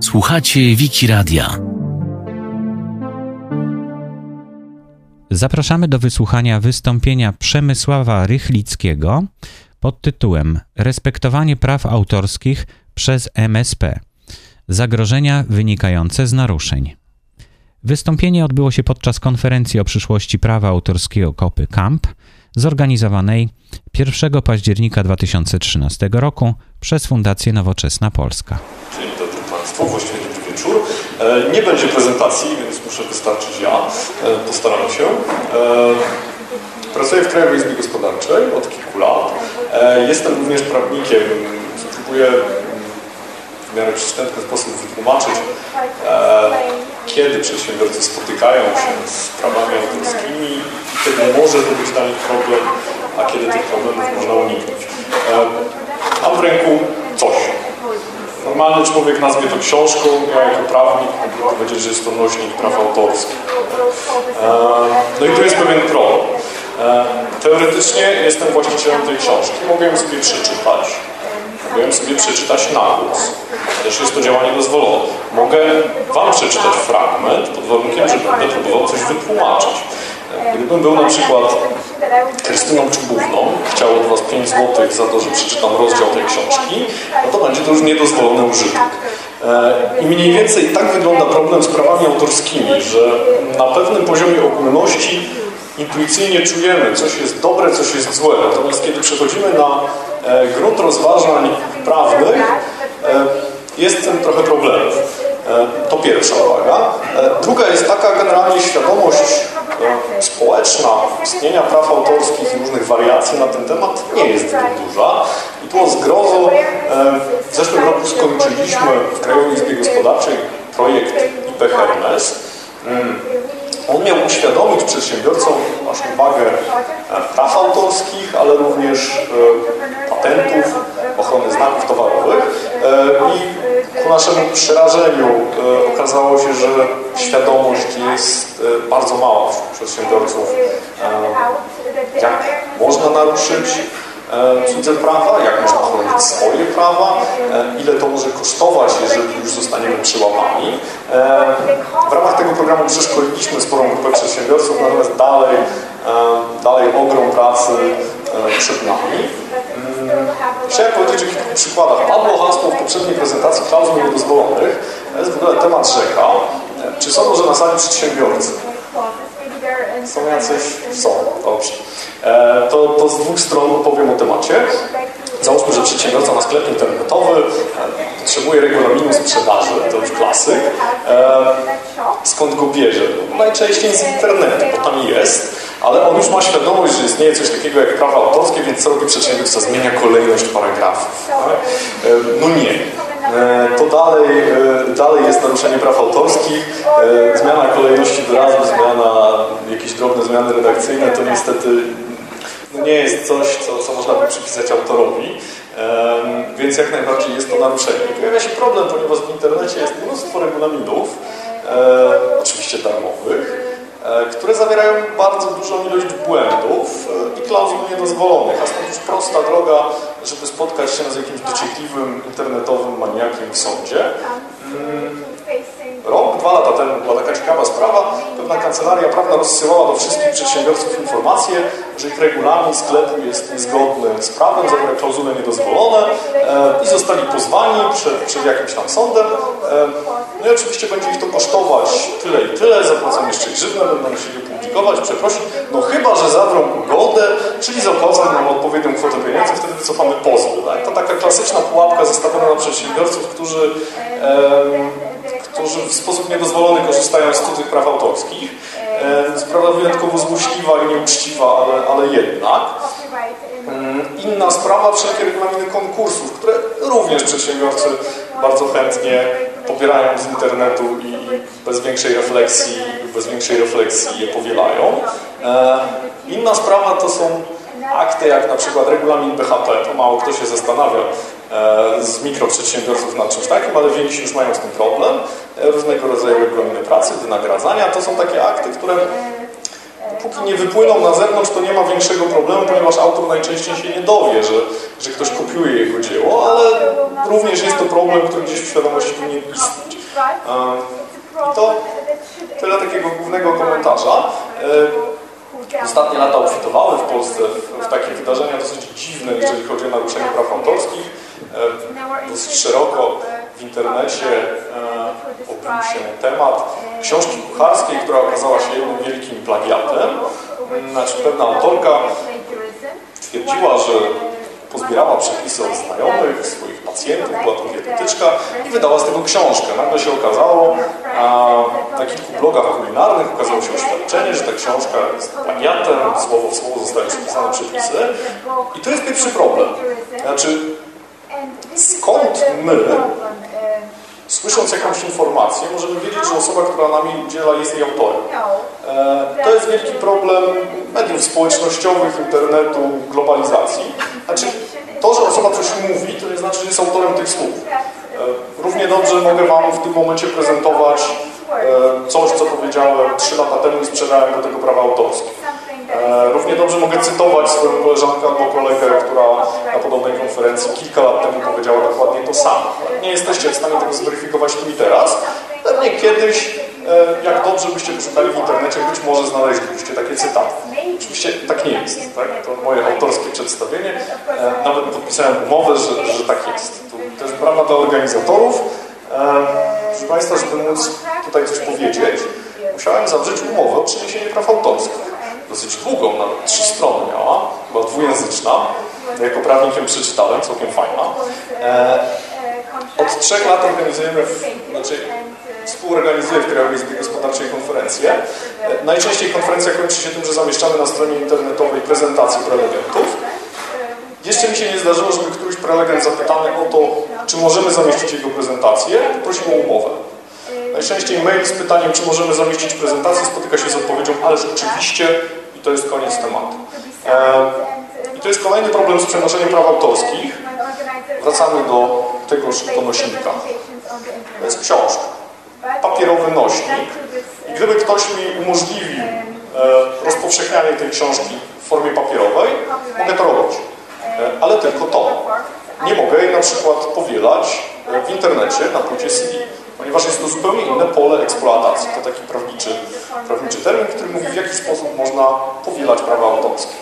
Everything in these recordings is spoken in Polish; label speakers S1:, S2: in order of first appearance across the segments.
S1: Słuchacie Wiki Radia.
S2: Zapraszamy do wysłuchania wystąpienia Przemysława Rychlickiego pod tytułem Respektowanie praw autorskich przez MSP. Zagrożenia wynikające z naruszeń. Wystąpienie odbyło się podczas konferencji o przyszłości prawa autorskiego Kopy Camp, zorganizowanej 1 października 2013 roku przez Fundację Nowoczesna Polska.
S3: Dzień dobry Państwu, właściwie dobry wieczór. E, Nie będzie prezentacji, więc muszę wystarczyć ja. E, Postaram się. E, Pracuję w Krajowej Izbie Gospodarczej od kilku lat. Jestem również prawnikiem. Spróbuję mm, w miarę przystępny sposób wytłumaczyć, kiedy przedsiębiorcy spotykają się z prawami autorskimi kiedy może to być dla nich problem, a kiedy tych problemów można uniknąć. E, Mam w ręku coś. Normalny człowiek nazwie to książką, ja jako prawnik mógłbym powiedzieć, że jest to nośnik praw autorskich. E, No i tu jest pewien problem. E, Teoretycznie jestem właścicielem tej książki, mogę ją sobie przeczytać. Mogę ją sobie przeczytać na głos. Też jest to działanie dozwolone. Mogę Wam przeczytać fragment pod warunkiem, że będę próbował coś wytłumaczyć. Gdybym był na przykład Krystyną Czubówną, chciał od Was 5 zł za to, że przeczytam rozdział tej książki, no to będzie to już niedozwolony użytek. E, I mniej więcej tak wygląda problem z prawami autorskimi, że na pewnym poziomie ogólności intuicyjnie czujemy, coś jest dobre, coś jest złe. Natomiast kiedy przechodzimy na e, grunt rozważań prawnych, e, jest z tym trochę problemów. To pierwsza uwaga. Druga jest taka generalnie świadomość społeczna istnienia praw autorskich i różnych wariacji na ten temat nie jest zbyt duża. I tu o zgrozo e, w zeszłym roku skończyliśmy w Krajowej Izbie Gospodarczej projekt IP Hermes. Mm. On miał uświadomić przedsiębiorcom naszą wagę e, praw autorskich, ale również e, patentów, ochrony znaków towarowych e, i ku naszemu przerażeniu okazało się, że świadomość jest bardzo mała wśród przedsiębiorców, jak można naruszyć cudze prawa, jak można chronić swoje prawa, e, ile to może kosztować, jeżeli już zostaniemy przyłapani. E, W ramach tego programu przeszkoliliśmy sporą grupę przedsiębiorców, natomiast dalej, e, dalej ogrom pracy przed nami. Mm, Chciałem powiedzieć o kilku przykładach. Padło hasło w poprzedniej prezentacji klauzul niedozwolonych. To jest w ogóle temat rzeka. Czy są może na sali przedsiębiorcy? Są jacyś? Są, E, To, to z dwóch stron opowiem o temacie. Załóżmy, że przedsiębiorca ma sklep internetowy, e, potrzebuje regulaminu sprzedaży, to już klasyk. E, Skąd go bierze? Najczęściej z internetu, bo tam jest, ale on już ma świadomość, że istnieje coś takiego jak prawa autorskie, więc co robi przedsiębiorca? Zmienia kolejność paragrafów. No nie. E, To dalej, e, dalej jest naruszenie praw autorskich, e, zmiana kolejności wyrazu, zmiana, jakieś drobne zmiany redakcyjne, to niestety no nie jest coś, co, co można by przypisać autorowi, więc jak najbardziej jest to naruszenie. Pojawia się problem, ponieważ w internecie jest mnóstwo regulaminów, oczywiście darmowych, które zawierają bardzo dużą ilość błędów e, i klauzul niedozwolonych, a stąd już prosta droga, żeby spotkać się z jakimś dociekliwym internetowym maniakiem w sądzie. Mm, Rok, dwa lata temu była taka ciekawa sprawa. Pewna kancelaria prawna rozsyłała do wszystkich przedsiębiorców informację, że ich regulamin sklepu jest niezgodny z prawem, zawiera klauzule niedozwolone e, i zostali pozwani przed, przed jakimś tam sądem. E, no i oczywiście będzie ich to kosztować tyle i tyle, zapłacą jeszcze grzywne, będą musieli opublikować, przeprosić. No chyba, że zawrą ugodę, czyli zapłacą nam odpowiednią kwotę pieniędzy, wtedy wycofamy pozwy. Tak? To taka klasyczna pułapka zastawiona na przedsiębiorców, którzy em, którzy w sposób niedozwolony korzystają z cudzych praw autorskich. E, Sprawa wyjątkowo złośliwa i nieuczciwa, ale, ale jednak. Mm, Inna sprawa, wszelkie regulaminy konkursów, które również przedsiębiorcy bardzo chętnie pobierają z internetu i bez większej refleksji, bez większej refleksji je powielają. E, Inna sprawa to są akty jak na przykład regulamin BHP, to mało kto się zastanawia z mikroprzedsiębiorców nad czymś takim, ale więksi już mają z tym problem. E, Różnego rodzaju regulaminy pracy, wynagradzania, to są takie akty, które póki nie wypłyną na zewnątrz, to nie ma większego problemu, ponieważ autor najczęściej się nie dowie, że, że ktoś kopiuje jego dzieło, ale również jest to problem, który gdzieś w świadomości powinien istnieć. I to tyle takiego głównego komentarza. Ostatnie lata obfitowały w Polsce w, w takie wydarzenia dosyć dziwne, jeżeli chodzi o naruszenie praw autorskich. Dosyć szeroko w internecie obił się temat książki kucharskiej, która okazała się jednym wielkim plagiatem. Znaczy pewna autorka twierdziła, że pozbierała przepisy od znajomych, swoich pacjentów, była to dietetyczka i wydała z tego książkę. Nagle się okazało, a na kilku blogach kulinarnych ukazało się oświadczenie, że ta książka jest plagiatem, słowo w słowo zostały przepisane przepisy. I to jest pierwszy problem. Znaczy, skąd my, słysząc jakąś informację, możemy wiedzieć, że osoba, która nami udziela, jest jej autorem. E, to jest wielki problem mediów społecznościowych, internetu, globalizacji. Znaczy, to, że osoba coś mówi, to nie znaczy, że jest autorem tych słów. E, równie dobrze mogę Wam w tym momencie prezentować e, coś, co powiedziałem 3 lata temu i sprzedałem do tego prawa autorskie. Równie dobrze mogę cytować swoją koleżankę albo kolegę, która na podobnej konferencji kilka lat temu powiedziała dokładnie to samo. Nie jesteście w stanie tego zweryfikować tu i teraz. Pewnie kiedyś, jak dobrze byście poszukali w internecie, być może znaleźlibyście takie cytaty. Oczywiście tak nie jest. Tak? To moje autorskie przedstawienie. Nawet podpisałem umowę, że, że tak jest. To jest prawa dla organizatorów. Proszę Państwa, żeby móc tutaj coś powiedzieć, musiałem zawrzeć umowę o przeniesienie praw autorskich dosyć długą, nawet trzy strony miała, była dwujęzyczna. Jako prawnik ją przeczytałem, całkiem fajna. E, od trzech lat organizujemy, w, znaczy współorganizuję w Krajowej Izbie Gospodarczej konferencje. E, najczęściej konferencja kończy się tym, że zamieszczamy na stronie internetowej prezentację prelegentów. Jeszcze mi się nie zdarzyło, żeby któryś prelegent zapytany o to, czy możemy zamieścić jego prezentację, poprosił o umowę. Najczęściej mail z pytaniem, czy możemy zamieścić prezentację, spotyka się z odpowiedzią, ale rzeczywiście i to jest koniec tematu. E, I to jest kolejny problem z przenoszeniem praw autorskich. Wracamy do tegoż donośnika. To jest książka. Papierowy nośnik. I gdyby ktoś mi umożliwił e, rozpowszechnianie tej książki w formie papierowej, mogę to robić. E, ale tylko to. Nie mogę jej na przykład powielać w internecie na płycie CD ponieważ jest to zupełnie inne pole eksploatacji. To taki prawniczy, prawniczy termin, który mówi, w jaki sposób można powielać prawa autorskie.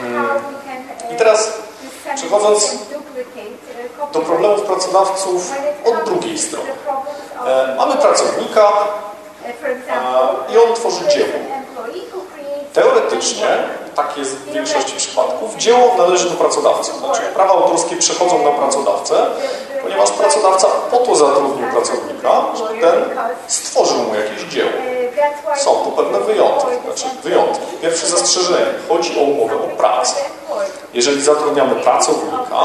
S3: Hmm. I teraz przechodząc do problemów pracodawców od drugiej strony. E, mamy pracownika i on tworzy dzieło. Teoretycznie, tak jest w większości przypadków, dzieło należy do pracodawcy. Znaczy prawa autorskie przechodzą na pracodawcę, ponieważ pracodawca po to zatrudnił pracownika, żeby ten stworzył mu jakieś dzieło. Są tu pewne wyjątki. Znaczy wyjątki. Pierwsze zastrzeżenie. Chodzi o umowę o pracę. Jeżeli zatrudniamy pracownika,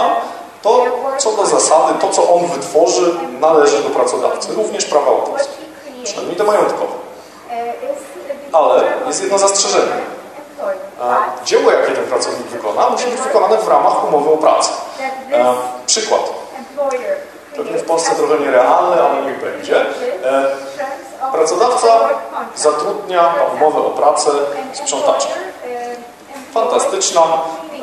S3: to co do zasady, to co on wytworzy, należy do pracodawcy. Również prawa autorskie. Przynajmniej te majątkowe. Ale jest jedno zastrzeżenie. Dzieło, jakie ten pracownik wykona, musi być wykonane w ramach umowy o pracę. Przykład. Pewnie w Polsce trochę nierealne, ale niech będzie. E, pracodawca zatrudnia na umowę o pracę sprzątaczkę. Fantastyczna.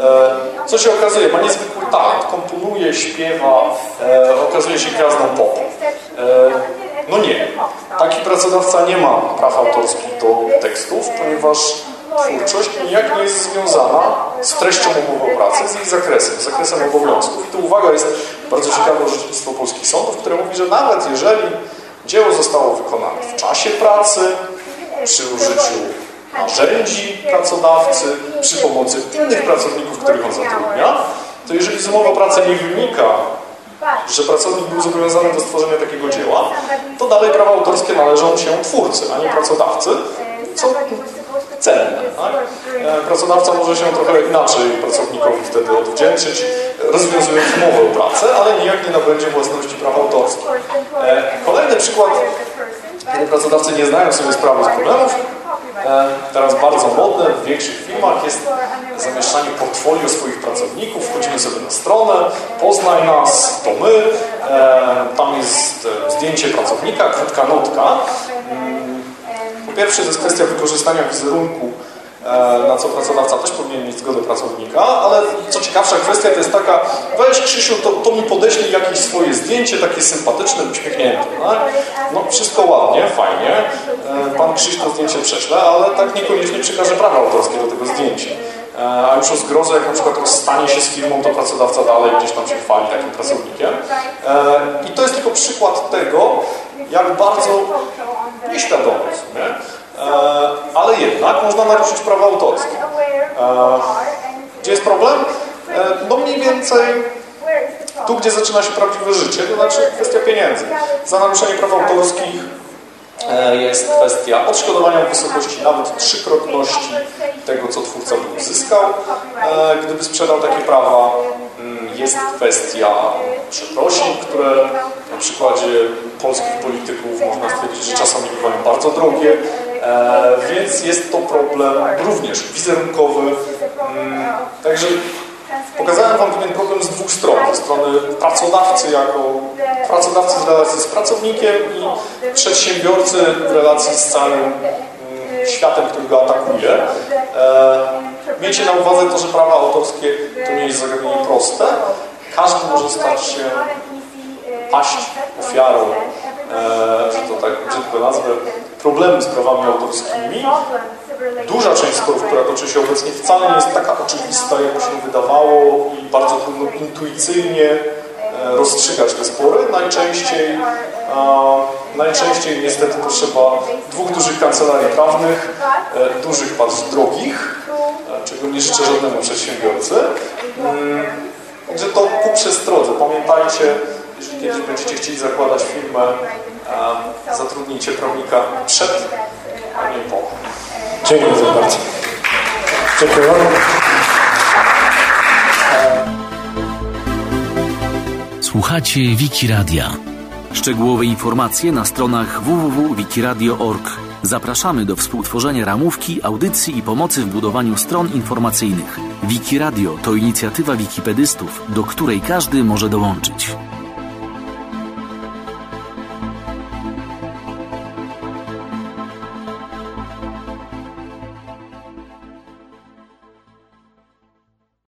S3: E, co się okazuje? Ma niezwykły talent. Komponuje, śpiewa, e, okazuje się gwiazdą popu. No nie. Taki pracodawca nie ma praw autorskich do tekstów, ponieważ twórczość nijak nie jest związana z treścią umowy o pracy, z jej zakresem, z zakresem obowiązków. I tu uwaga, jest bardzo ciekawe orzecznictwo polskich sądów, które mówi, że nawet jeżeli dzieło zostało wykonane w czasie pracy, przy użyciu narzędzi pracodawcy, przy pomocy innych pracowników, których on zatrudnia, to jeżeli z umowy o pracę nie wynika, że pracownik był zobowiązany do stworzenia takiego dzieła, to dalej prawa autorskie należą się twórcy, a nie pracodawcy, co cenne. Tak? E, pracodawca może się trochę inaczej pracownikowi wtedy odwdzięczyć, rozwiązując umowę o pracę, ale nijak nie nabędzie własności praw autorskich. E, kolejny przykład, kiedy pracodawcy nie zdają sobie sprawy z problemów, e, teraz bardzo modne w większych firmach jest zamieszczanie portfolio swoich pracowników. Wchodzimy sobie na stronę, poznaj nas, to my. Tam jest zdjęcie pracownika, krótka notka pierwszy to jest kwestia wykorzystania wizerunku E, na co pracodawca też powinien mieć zgodę pracownika, ale co ciekawsza kwestia to jest taka, weź Krzysiu, to, to mi podeślij jakieś swoje zdjęcie, takie sympatyczne, uśmiechnięte. Tak? No wszystko ładnie, fajnie, e, pan Krzyś to zdjęcie prześle, ale tak niekoniecznie przekaże prawa autorskie do tego zdjęcia. E, a już o zgrozę, jak na przykład rozstanie się z firmą, to pracodawca dalej gdzieś tam się chwali takim pracownikiem. I to jest tylko przykład tego, jak bardzo nieświadomy w sumie E, ale jednak można naruszyć prawa autorskie. E, gdzie jest problem? E, no mniej więcej tu, gdzie zaczyna się prawdziwe życie, to znaczy kwestia pieniędzy. Za naruszenie praw autorskich jest kwestia odszkodowania w wysokości nawet trzykrotności tego, co twórca by uzyskał, gdyby sprzedał takie prawa. Mm, jest kwestia przeprosin, które na przykładzie polskich polityków można stwierdzić, że czasami bywają bardzo drogie, E, więc jest to problem również wizerunkowy. Mm, także pokazałem Wam pewien problem z dwóch stron. Ze strony pracodawcy jako pracodawcy w relacji z pracownikiem i przedsiębiorcy w relacji z całym mm, światem, który go atakuje. E, miejcie na uwadze to, że prawa autorskie to nie jest zagadnienie proste. Każdy może stać się paść ofiarą, e, że to tak brzydko nazwę, problemy z prawami autorskimi. Duża część sporów, która toczy się obecnie, wcale nie jest taka oczywista, jak się wydawało i bardzo trudno intuicyjnie e, rozstrzygać te spory. Najczęściej, najczęściej niestety potrzeba dwóch dużych kancelarii prawnych, e, dużych, bardzo drogich, e, czego nie życzę żadnemu przedsiębiorcy. Mm, także to ku przestrodze. Pamiętajcie, jeżeli kiedyś będziecie chcieli zakładać firmę, zatrudnijcie prawnika przed, a nie po.
S1: Dziękuję bardzo. Dziękuję.
S4: Słuchacie Wiki Radia. Szczegółowe informacje na stronach www.wikiradio.org. Zapraszamy do współtworzenia ramówki, audycji i pomocy w budowaniu stron informacyjnych. Wiki Radio to inicjatywa wikipedystów, do której każdy może dołączyć.